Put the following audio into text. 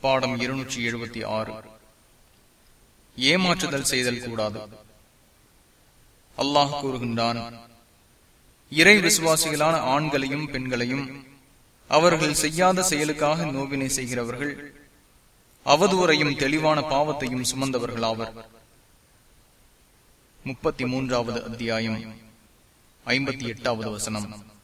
பாடம் இருநூற்றி எழுபத்தி ஆறு. ஏமாற்றுதல் செய்தல் கூடாது. அல்லாஹ் கூறுகின்றான் இறை விசுவாசிகளான ஆண்களையும் பெண்களையும் அவர்கள் செய்யாத செயலுக்காக நோவினை செய்கிறவர்கள் அவதூறையும் தெளிவான பாவத்தையும் சுமந்தவர்களாவர். முப்பத்தி மூன்றாவது அத்தியாயம் ஐம்பத்தி எட்டாவது வசனம்.